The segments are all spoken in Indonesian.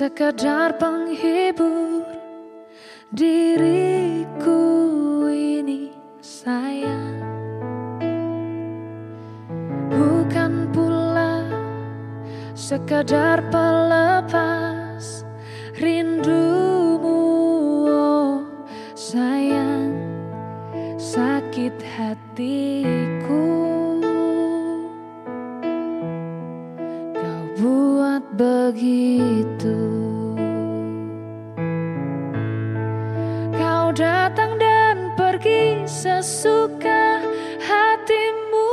Sekadar penghibur diriku ini sayang. Bukan pula sekadar pelepas rindumu oh sayang. Sakit hatiku Buat begitu. Kau datang dan pergi sesuka hatimu.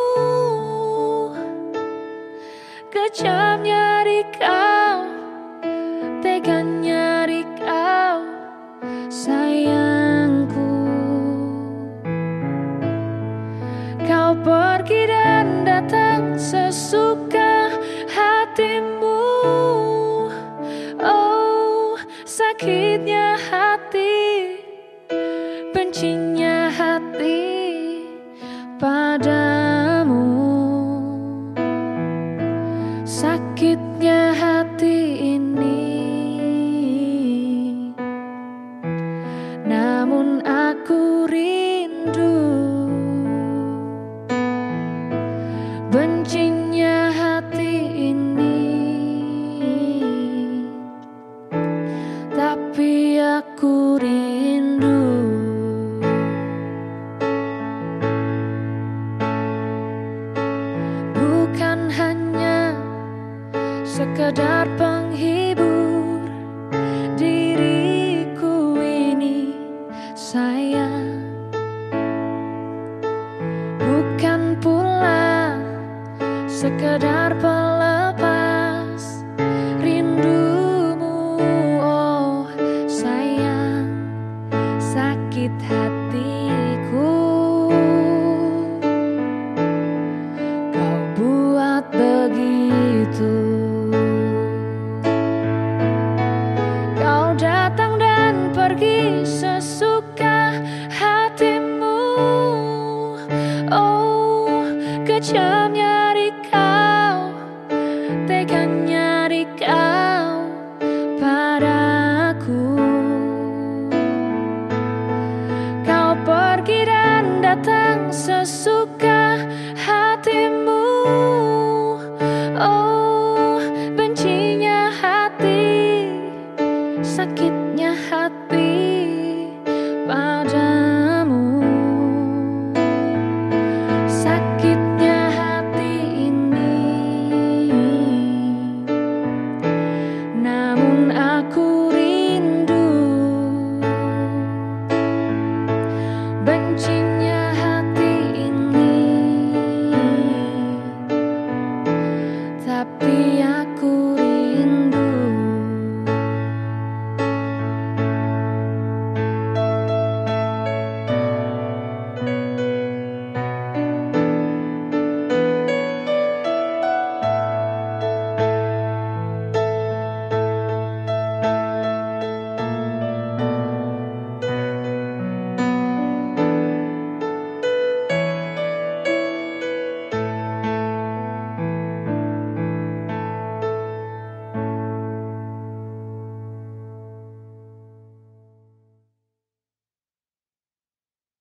Kejam nyari kau Tega nyari kau Sayangku. Kau pergi dan datang sesuka कृतज्ञः sekedar penghibur diriku ini sayang. Bukan pula sekedar pelepas 下面。